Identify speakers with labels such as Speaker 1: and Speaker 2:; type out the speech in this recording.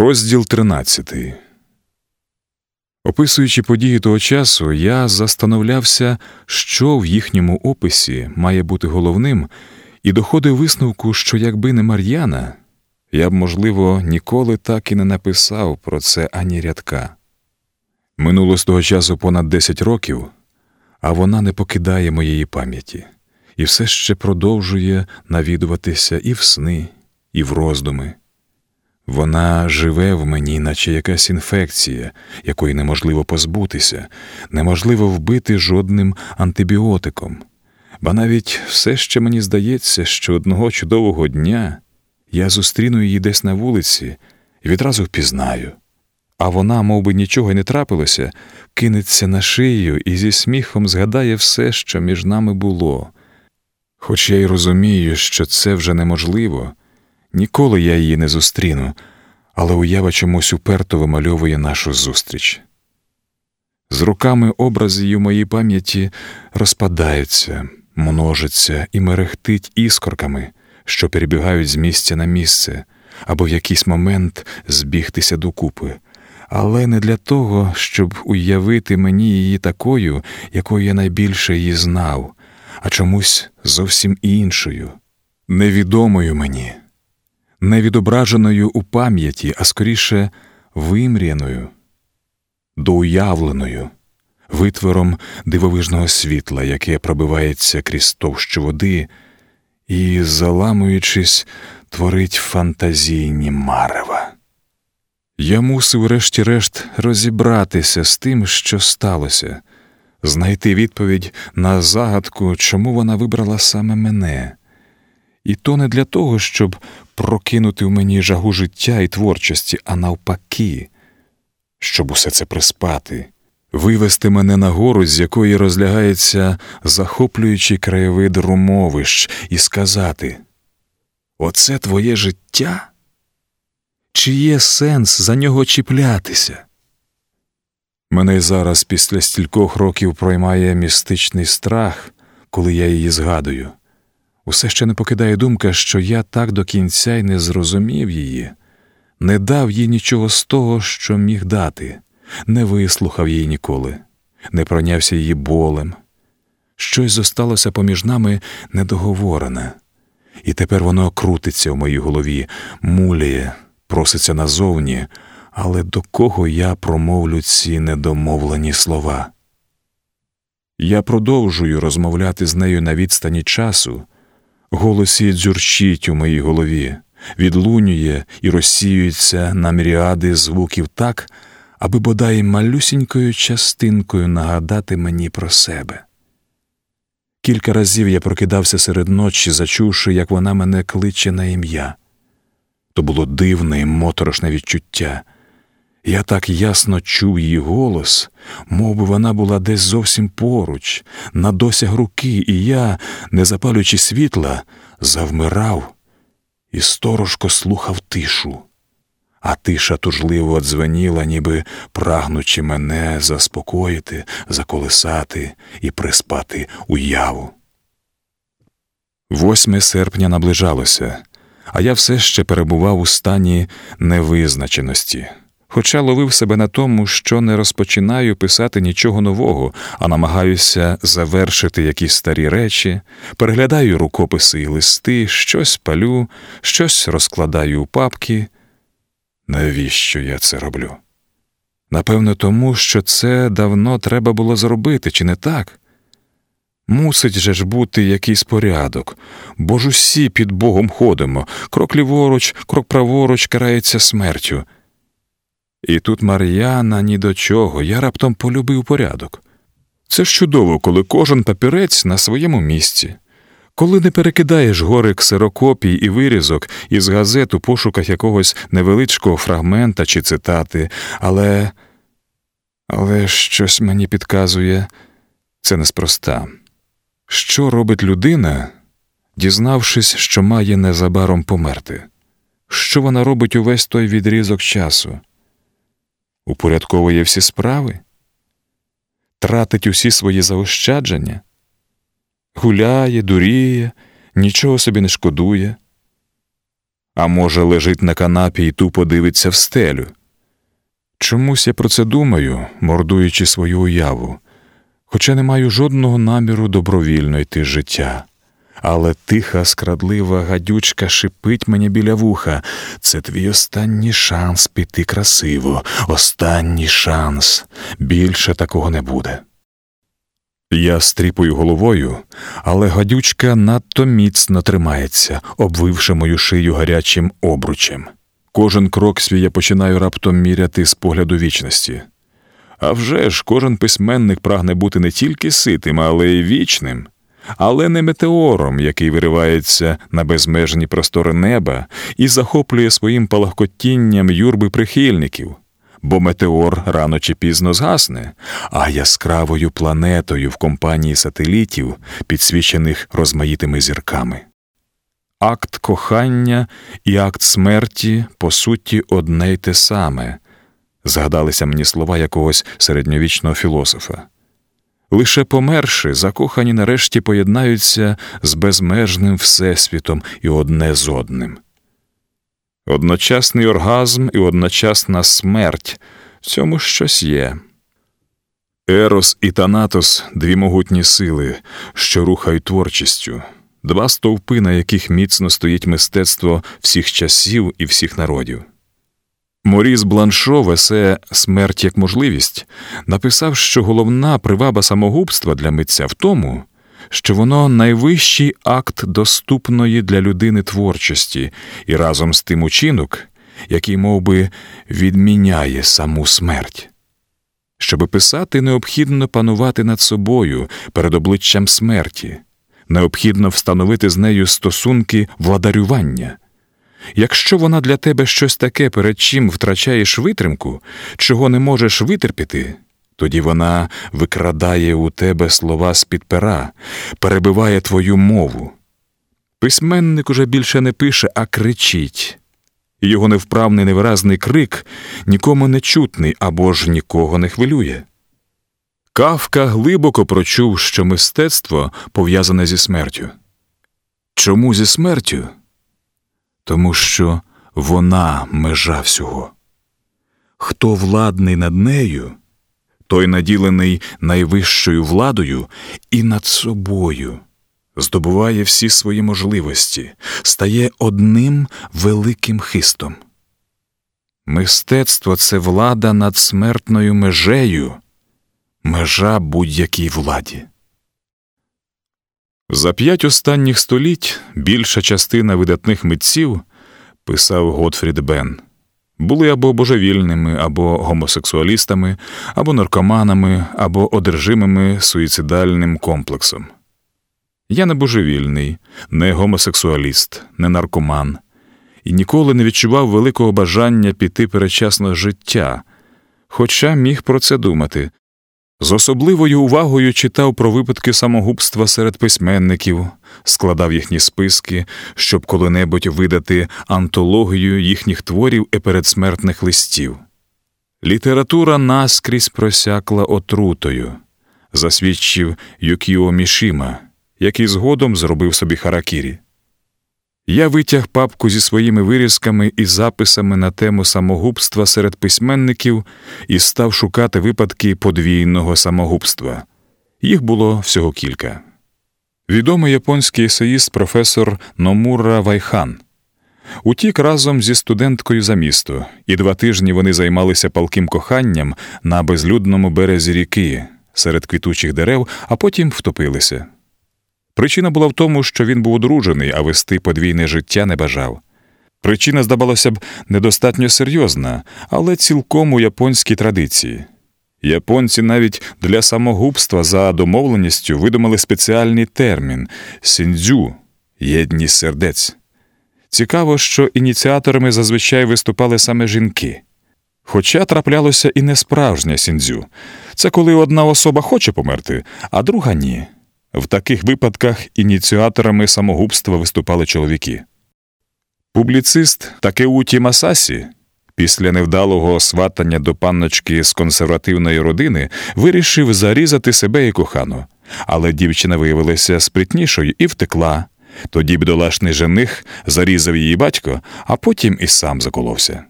Speaker 1: Розділ 13 Описуючи події того часу, я застановлявся, що в їхньому описі має бути головним, і доходив висновку, що якби не Мар'яна, я б, можливо, ніколи так і не написав про це ані рядка. Минуло з того часу понад 10 років, а вона не покидає моєї пам'яті і все ще продовжує навідуватися і в сни, і в роздуми. Вона живе в мені, наче якась інфекція, якої неможливо позбутися, неможливо вбити жодним антибіотиком. Ба навіть все ще мені здається, що одного чудового дня я зустріну її десь на вулиці і відразу впізнаю. А вона, мов би, нічого й не трапилося, кинеться на шию і зі сміхом згадає все, що між нами було. Хоч я й розумію, що це вже неможливо. Ніколи я її не зустріну, але уява чомусь уперто вимальовує нашу зустріч. З руками образ її в моїй пам'яті розпадається, множиться і мерехтить іскорками, що перебігають з місця на місце, або в якийсь момент збігтися докупи, але не для того, щоб уявити мені її такою, якою я найбільше її знав, а чомусь зовсім іншою, невідомою мені невідображеною у пам'яті, а скоріше вимріяною, доуявленою, витвором дивовижного світла, яке пробивається крізь товщу води і, заламуючись, творить фантазійні марева. Я мусив, врешті-решт, розібратися з тим, що сталося, знайти відповідь на загадку, чому вона вибрала саме мене. І то не для того, щоб прокинути в мені жагу життя і творчості, а навпаки, щоб усе це приспати, вивести мене на гору, з якої розлягається захоплюючий краєвид румовищ, і сказати: Оце твоє життя? Чи є сенс за нього чіплятися? Мене зараз після стількох років проймає містичний страх, коли я її згадую. Усе ще не покидає думка, що я так до кінця й не зрозумів її, не дав їй нічого з того, що міг дати, не вислухав її ніколи, не пройнявся її болем. Щось зосталося поміж нами недоговорене, і тепер воно крутиться в моїй голові, муліє, проситься назовні, але до кого я промовлю ці недомовлені слова? Я продовжую розмовляти з нею на відстані часу. Голос її дзюрчить у моїй голові, відлунює і розсіюється на міріади звуків так, аби бодай малюсінькою частинкою нагадати мені про себе. Кілька разів я прокидався серед ночі, зачувши, як вона мене кличе на ім'я. То було дивне і моторошне відчуття. Я так ясно чув її голос, мов би вона була десь зовсім поруч, на досяг руки, і я, не запалюючи світла, завмирав і сторожко слухав тишу, а тиша тужливо дзвеніла, ніби прагнучи мене заспокоїти, заколисати і приспати уяву. Восьме серпня наближалося, а я все ще перебував у стані невизначеності хоча ловив себе на тому, що не розпочинаю писати нічого нового, а намагаюся завершити якісь старі речі, переглядаю рукописи і листи, щось палю, щось розкладаю у папки. Навіщо я це роблю? Напевно, тому що це давно треба було зробити, чи не так? Мусить же ж бути якийсь порядок, бо ж усі під Богом ходимо, крок ліворуч, крок праворуч карається смертю. І тут Мар'яна ні до чого, я раптом полюбив порядок. Це ж чудово, коли кожен папірець на своєму місці, коли не перекидаєш гори ксерокопій і вирізок із газет у пошуках якогось невеличкого фрагмента чи цитати, але Але щось мені підказує це неспроста. Що робить людина, дізнавшись, що має незабаром померти? Що вона робить увесь той відрізок часу? Упорядковує всі справи, тратить усі свої заощадження, гуляє, дуріє, нічого собі не шкодує. а може, лежить на канапі і тупо дивиться в стелю. Чомусь я про це думаю, мордуючи свою уяву, хоча не маю жодного наміру добровільно йти з життя. Але тиха, скрадлива гадючка шипить мені біля вуха. Це твій останній шанс піти красиво, останній шанс. Більше такого не буде. Я стріпую головою, але гадючка надто міцно тримається, обвивши мою шию гарячим обручем. Кожен крок свій я починаю раптом міряти з погляду вічності. А вже ж кожен письменник прагне бути не тільки ситим, але й вічним, але не метеором, який виривається на безмежні простори неба і захоплює своїм палахкотінням юрби прихильників бо метеор рано чи пізно згасне, а яскравою планетою в компанії сателітів, підсвічених розмаїтими зірками. Акт кохання і акт смерті, по суті, одне й те саме, згадалися мені слова якогось середньовічного філософа. Лише померши, закохані нарешті поєднаються з безмежним Всесвітом і одне з одним одночасний оргазм і одночасна смерть в цьому щось є. Ерос і Танатос дві могутні сили, що рухають творчістю, два стовпи, на яких міцно стоїть мистецтво всіх часів і всіх народів. Моріс Бланшо весе смерть як можливість, написав, що головна приваба самогубства для митця в тому, що воно найвищий акт доступної для людини творчості і разом з тим учинок, який мов би, відміняє саму смерть. Щоби писати, необхідно панувати над собою перед обличчям смерті, необхідно встановити з нею стосунки владарювання. Якщо вона для тебе щось таке, перед чим втрачаєш витримку, чого не можеш витерпіти, тоді вона викрадає у тебе слова з під пера, перебиває твою мову. Письменник уже більше не пише, а кричить. Його невправний невиразний крик нікому не чутний або ж нікого не хвилює. Кавка глибоко прочув, що мистецтво пов'язане зі смертю. Чому зі смертю? Тому що вона межа всього. Хто владний над нею, той наділений найвищою владою і над собою, здобуває всі свої можливості, стає одним великим хистом. Мистецтво це влада над смертною межею, межа будь-якій владі. За п'ять останніх століть більша частина видатних митців писав Готфрід Бен були або божевільними, або гомосексуалістами, або наркоманами, або одержимими суїцидальним комплексом. Я не божевільний, не гомосексуаліст, не наркоман, і ніколи не відчував великого бажання піти передчасного життя, хоча міг про це думати. З особливою увагою читав про випадки самогубства серед письменників, складав їхні списки, щоб коли-небудь видати антологію їхніх творів і передсмертних листів. Література наскрізь просякла отрутою, засвідчив Юкіо Мішима, який згодом зробив собі харакірі. Я витяг папку зі своїми вирізками і записами на тему самогубства серед письменників і став шукати випадки подвійного самогубства. Їх було всього кілька. Відомий японський есеїст професор Номура Вайхан утік разом зі студенткою за місто, і два тижні вони займалися палким коханням на безлюдному березі ріки серед квітучих дерев, а потім втопилися. Причина була в тому, що він був одружений, а вести подвійне життя не бажав. Причина, здавалося б, недостатньо серйозна, але цілком у японській традиції. Японці навіть для самогубства за домовленістю видумали спеціальний термін сіндзю єдність сердець. Цікаво, що ініціаторами зазвичай виступали саме жінки. Хоча траплялося і несправжнє сіндзю. Це коли одна особа хоче померти, а друга ні. В таких випадках ініціаторами самогубства виступали чоловіки. Публіцист Такеуті Масасі після невдалого сватання до панночки з консервативної родини вирішив зарізати себе і кохану, але дівчина виявилася спритнішою і втекла, Тоді бідолашний жених зарізав її батько, а потім і сам заколовся.